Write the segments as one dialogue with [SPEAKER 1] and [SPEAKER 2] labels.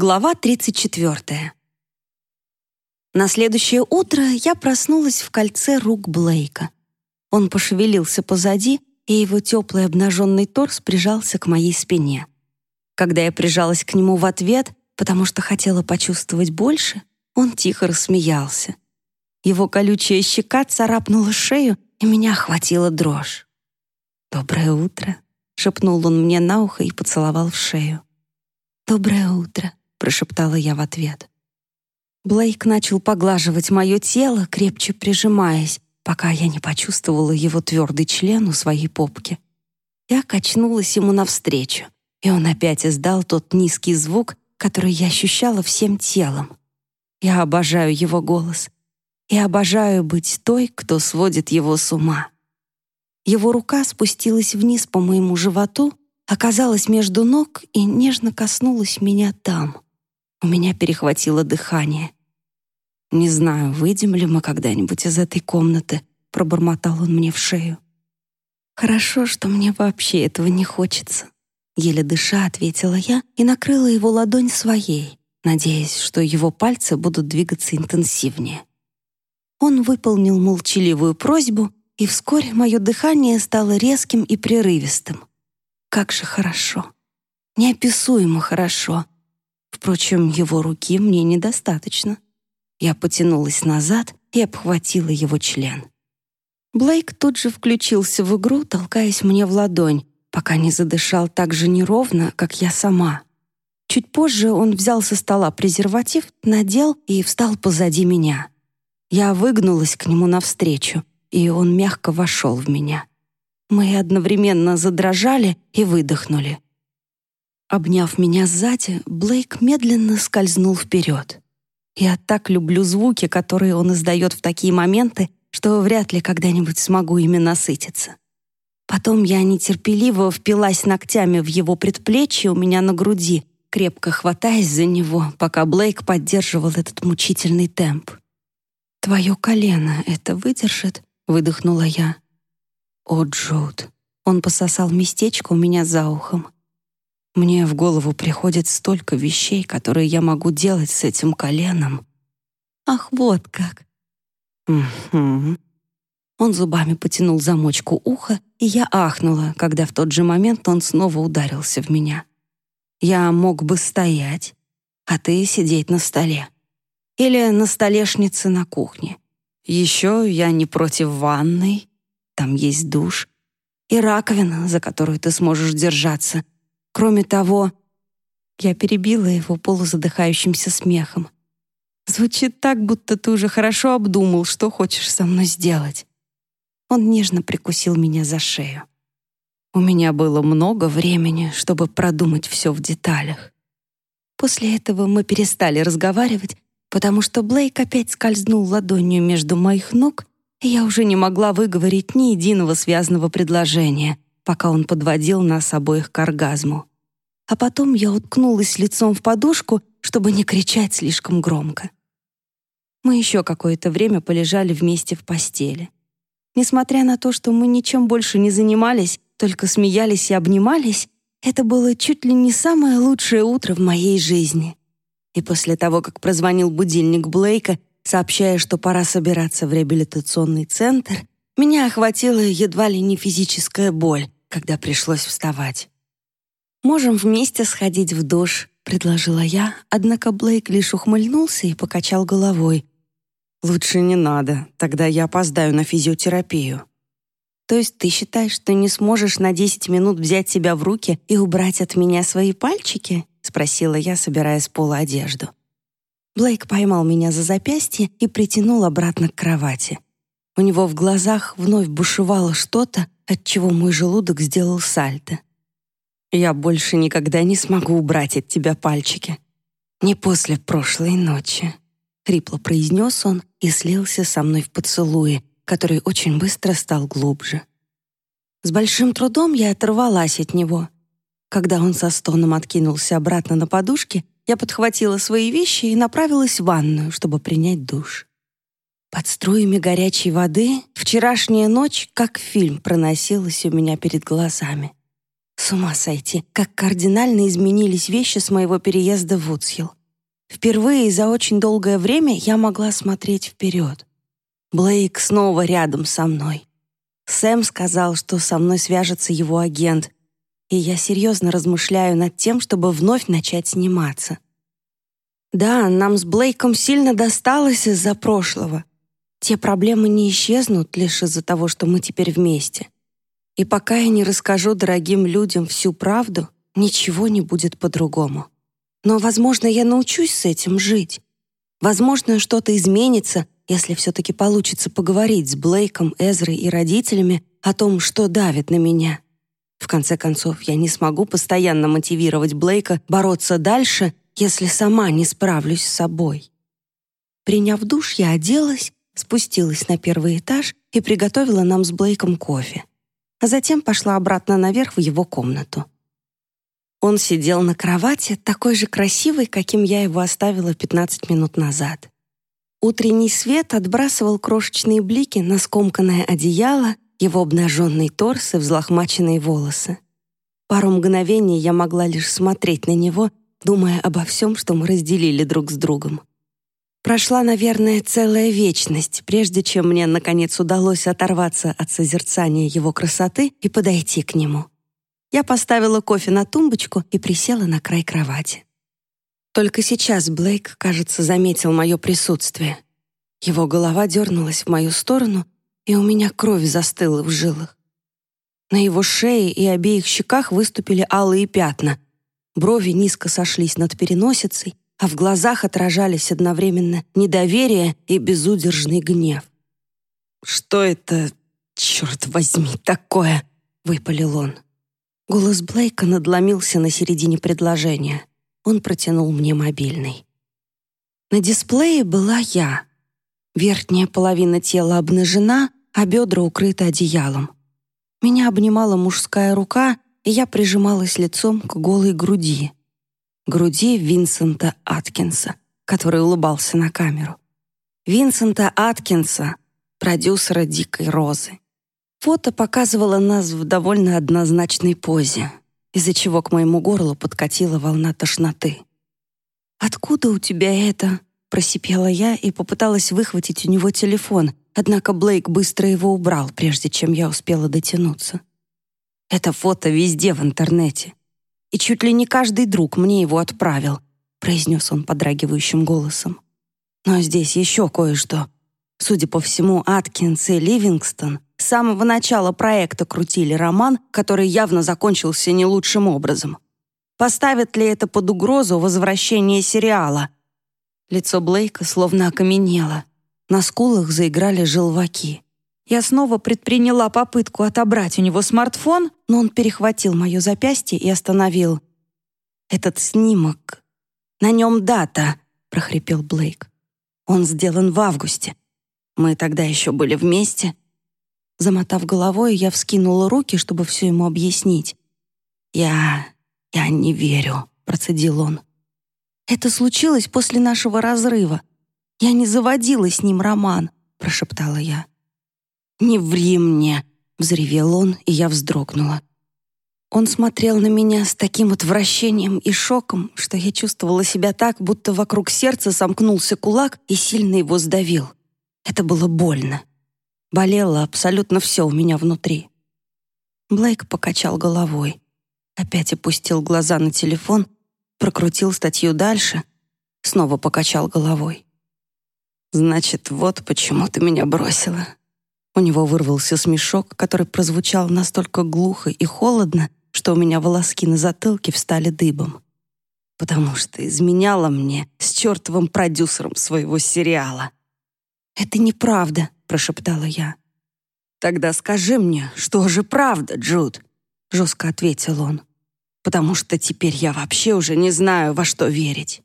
[SPEAKER 1] Глава 34. На следующее утро я проснулась в кольце рук Блейка. Он пошевелился позади, и его теплый обнаженный торс прижался к моей спине. Когда я прижалась к нему в ответ, потому что хотела почувствовать больше, он тихо рассмеялся. Его колючая щека царапнула шею, и меня охватила дрожь. «Доброе утро», — шепнул он мне на ухо и поцеловал в шею. «Доброе утро», прошептала я в ответ. Блейк начал поглаживать мое тело, крепче прижимаясь, пока я не почувствовала его твердый член у своей попки. Я качнулась ему навстречу, и он опять издал тот низкий звук, который я ощущала всем телом. Я обожаю его голос и обожаю быть той, кто сводит его с ума. Его рука спустилась вниз по моему животу, оказалась между ног и нежно коснулась меня там — у меня перехватило дыхание. «Не знаю, выйдем ли мы когда-нибудь из этой комнаты», — пробормотал он мне в шею. «Хорошо, что мне вообще этого не хочется», — еле дыша ответила я и накрыла его ладонь своей, надеясь, что его пальцы будут двигаться интенсивнее. Он выполнил молчаливую просьбу, и вскоре мое дыхание стало резким и прерывистым. Как же хорошо. Неописуемо хорошо — Впрочем, его руки мне недостаточно. Я потянулась назад и обхватила его член. Блейк тут же включился в игру, толкаясь мне в ладонь, пока не задышал так же неровно, как я сама. Чуть позже он взял со стола презерватив, надел и встал позади меня. Я выгнулась к нему навстречу, и он мягко вошел в меня. Мы одновременно задрожали и выдохнули. Обняв меня сзади, Блейк медленно скользнул вперед. Я так люблю звуки, которые он издает в такие моменты, что вряд ли когда-нибудь смогу ими насытиться. Потом я нетерпеливо впилась ногтями в его предплечье у меня на груди, крепко хватаясь за него, пока Блейк поддерживал этот мучительный темп. «Твое колено это выдержит?» — выдохнула я. «О, Джуд!» Он пососал местечко у меня за ухом. Мне в голову приходит столько вещей, которые я могу делать с этим коленом. Ах, вот как. Угу. Он зубами потянул замочку уха, и я ахнула, когда в тот же момент он снова ударился в меня. Я мог бы стоять, а ты сидеть на столе. Или на столешнице на кухне. Еще я не против ванной, там есть душ, и раковина, за которую ты сможешь держаться — Кроме того, я перебила его полузадыхающимся смехом. Звучит так, будто ты уже хорошо обдумал, что хочешь со мной сделать. Он нежно прикусил меня за шею. У меня было много времени, чтобы продумать все в деталях. После этого мы перестали разговаривать, потому что Блейк опять скользнул ладонью между моих ног, и я уже не могла выговорить ни единого связанного предложения, пока он подводил нас обоих к оргазму а потом я уткнулась лицом в подушку, чтобы не кричать слишком громко. Мы еще какое-то время полежали вместе в постели. Несмотря на то, что мы ничем больше не занимались, только смеялись и обнимались, это было чуть ли не самое лучшее утро в моей жизни. И после того, как прозвонил будильник Блейка, сообщая, что пора собираться в реабилитационный центр, меня охватила едва ли не физическая боль, когда пришлось вставать. «Можем вместе сходить в душ», — предложила я, однако Блейк лишь ухмыльнулся и покачал головой. «Лучше не надо, тогда я опоздаю на физиотерапию». «То есть ты считаешь, что не сможешь на 10 минут взять себя в руки и убрать от меня свои пальчики?» — спросила я, собирая с пола одежду. Блейк поймал меня за запястье и притянул обратно к кровати. У него в глазах вновь бушевало что-то, от чего мой желудок сделал сальто. Я больше никогда не смогу убрать от тебя пальчики. Не после прошлой ночи. Хрипло произнес он и слился со мной в поцелуе, который очень быстро стал глубже. С большим трудом я оторвалась от него. Когда он со стоном откинулся обратно на подушке, я подхватила свои вещи и направилась в ванную, чтобы принять душ. Под струями горячей воды вчерашняя ночь, как фильм, проносилась у меня перед глазами. С ума сойти, как кардинально изменились вещи с моего переезда в Вудсхилл. Впервые за очень долгое время я могла смотреть вперед. Блейк снова рядом со мной. Сэм сказал, что со мной свяжется его агент, и я серьезно размышляю над тем, чтобы вновь начать сниматься. Да, нам с Блейком сильно досталось из-за прошлого. Те проблемы не исчезнут лишь из-за того, что мы теперь вместе. И пока я не расскажу дорогим людям всю правду, ничего не будет по-другому. Но, возможно, я научусь с этим жить. Возможно, что-то изменится, если все-таки получится поговорить с Блейком, Эзрой и родителями о том, что давит на меня. В конце концов, я не смогу постоянно мотивировать Блейка бороться дальше, если сама не справлюсь с собой. Приняв душ, я оделась, спустилась на первый этаж и приготовила нам с Блейком кофе. А затем пошла обратно наверх в его комнату. Он сидел на кровати, такой же красивый, каким я его оставила 15 минут назад. Утренний свет отбрасывал крошечные блики на скомканное одеяло, его обнаженный торс и взлохмаченные волосы. Пару мгновений я могла лишь смотреть на него, думая обо всем, что мы разделили друг с другом. Прошла, наверное, целая вечность, прежде чем мне, наконец, удалось оторваться от созерцания его красоты и подойти к нему. Я поставила кофе на тумбочку и присела на край кровати. Только сейчас Блейк, кажется, заметил мое присутствие. Его голова дернулась в мою сторону, и у меня кровь застыла в жилах. На его шее и обеих щеках выступили алые пятна. Брови низко сошлись над переносицей, а в глазах отражались одновременно недоверие и безудержный гнев. «Что это, черт возьми, такое?» — выпалил он. Голос Блейка надломился на середине предложения. Он протянул мне мобильный. На дисплее была я. Верхняя половина тела обнажена, а бедра укрыты одеялом. Меня обнимала мужская рука, и я прижималась лицом к голой груди. Груди Винсента Аткинса, который улыбался на камеру. Винсента Аткинса, продюсера «Дикой розы». Фото показывало нас в довольно однозначной позе, из-за чего к моему горлу подкатила волна тошноты. «Откуда у тебя это?» — просипела я и попыталась выхватить у него телефон, однако Блейк быстро его убрал, прежде чем я успела дотянуться. «Это фото везде в интернете. И чуть ли не каждый друг мне его отправил», — произнес он подрагивающим голосом. «Но здесь еще кое-что. Судя по всему, Аткинс и Ливингстон с самого начала проекта крутили роман, который явно закончился не лучшим образом. Поставит ли это под угрозу возвращение сериала? Лицо Блейка словно окаменело. На скулах заиграли желваки. Я снова предприняла попытку отобрать у него смартфон, но он перехватил мое запястье и остановил. «Этот снимок... На нем дата», — прохрипел Блейк. «Он сделан в августе. Мы тогда еще были вместе, Замотав головой, я вскинула руки, чтобы все ему объяснить. «Я... я не верю», — процедил он. «Это случилось после нашего разрыва. Я не заводила с ним роман», — прошептала я. «Не ври мне», — взревел он, и я вздрогнула. Он смотрел на меня с таким отвращением и шоком, что я чувствовала себя так, будто вокруг сердца сомкнулся кулак и сильно его сдавил. Это было больно. Болело абсолютно все у меня внутри. Блейк покачал головой. Опять опустил глаза на телефон, прокрутил статью дальше, снова покачал головой. «Значит, вот почему ты меня бросила». У него вырвался смешок, который прозвучал настолько глухо и холодно, что у меня волоски на затылке встали дыбом. «Потому что изменяла мне с чертовым продюсером своего сериала». «Это неправда», прошептала я. «Тогда скажи мне, что же правда, Джуд?» — жестко ответил он. «Потому что теперь я вообще уже не знаю, во что верить.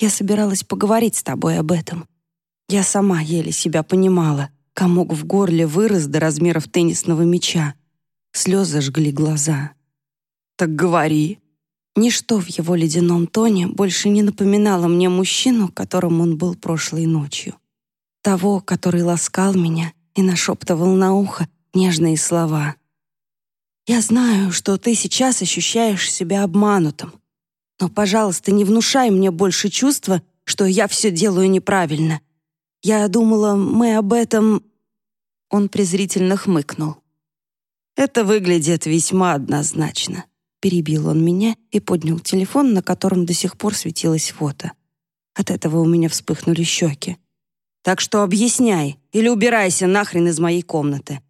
[SPEAKER 1] Я собиралась поговорить с тобой об этом. Я сама еле себя понимала. Комок в горле вырос до размеров теннисного мяча. Слезы жгли глаза. «Так говори». Ничто в его ледяном тоне больше не напоминало мне мужчину, которым он был прошлой ночью того, который ласкал меня и нашептывал на ухо нежные слова. Я знаю, что ты сейчас ощущаешь себя обманутым. Но, пожалуйста, не внушай мне больше чувства, что я все делаю неправильно. Я думала, мы об этом...» Он презрительно хмыкнул. «Это выглядит весьма однозначно», — перебил он меня и поднял телефон, на котором до сих пор светилось фото. От этого у меня вспыхнули щеки. «Так что объясняй или убирайся нахрен из моей комнаты».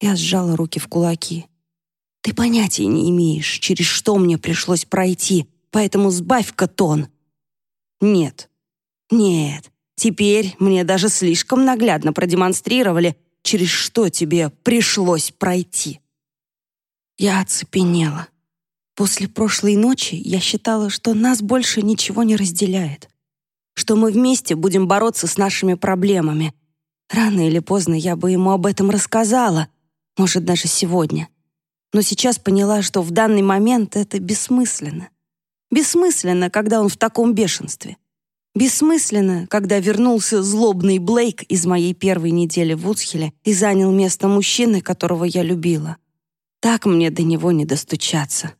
[SPEAKER 1] Я сжала руки в кулаки. Ты понятия не имеешь, через что мне пришлось пройти, поэтому сбавь-ка тон. Нет. Нет. Теперь мне даже слишком наглядно продемонстрировали, через что тебе пришлось пройти. Я оцепенела. После прошлой ночи я считала, что нас больше ничего не разделяет. Что мы вместе будем бороться с нашими проблемами. Рано или поздно я бы ему об этом рассказала, может, даже сегодня но сейчас поняла, что в данный момент это бессмысленно. Бессмысленно, когда он в таком бешенстве. Бессмысленно, когда вернулся злобный Блейк из моей первой недели в Уцхеле и занял место мужчины, которого я любила. Так мне до него не достучаться.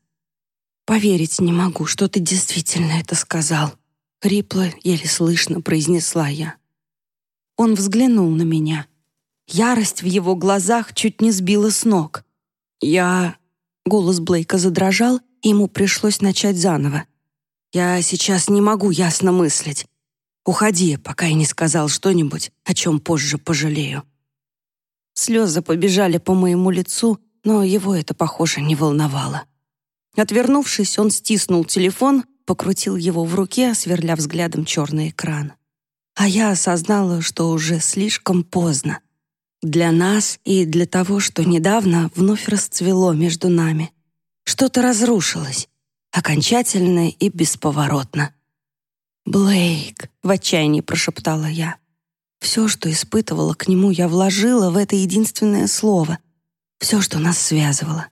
[SPEAKER 1] «Поверить не могу, что ты действительно это сказал», — хрипло, еле слышно произнесла я. Он взглянул на меня. Ярость в его глазах чуть не сбила с ног — «Я...» Голос Блейка задрожал, и ему пришлось начать заново. «Я сейчас не могу ясно мыслить. Уходи, пока я не сказал что-нибудь, о чем позже пожалею». Слезы побежали по моему лицу, но его это, похоже, не волновало. Отвернувшись, он стиснул телефон, покрутил его в руке, сверля взглядом черный экран. А я осознала, что уже слишком поздно. Для нас и для того, что недавно вновь расцвело между нами. Что-то разрушилось, окончательно и бесповоротно. «Блейк», — в отчаянии прошептала я. Все, что испытывала к нему, я вложила в это единственное слово. Все, что нас связывало.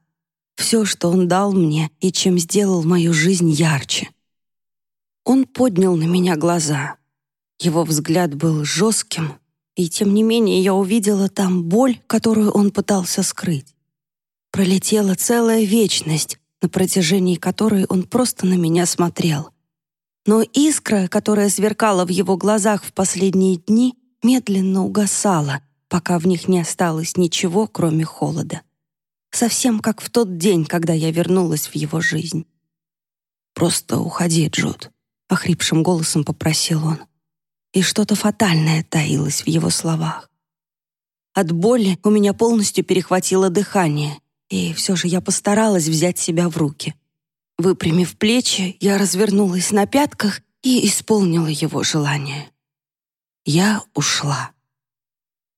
[SPEAKER 1] Все, что он дал мне и чем сделал мою жизнь ярче. Он поднял на меня глаза. Его взгляд был жестким, и тем не менее я увидела там боль, которую он пытался скрыть. Пролетела целая вечность, на протяжении которой он просто на меня смотрел. Но искра, которая сверкала в его глазах в последние дни, медленно угасала, пока в них не осталось ничего, кроме холода. Совсем как в тот день, когда я вернулась в его жизнь. «Просто уходи, Джуд», — охрипшим голосом попросил он и что-то фатальное таилось в его словах. От боли у меня полностью перехватило дыхание, и все же я постаралась взять себя в руки. Выпрямив плечи, я развернулась на пятках и исполнила его желание. Я ушла.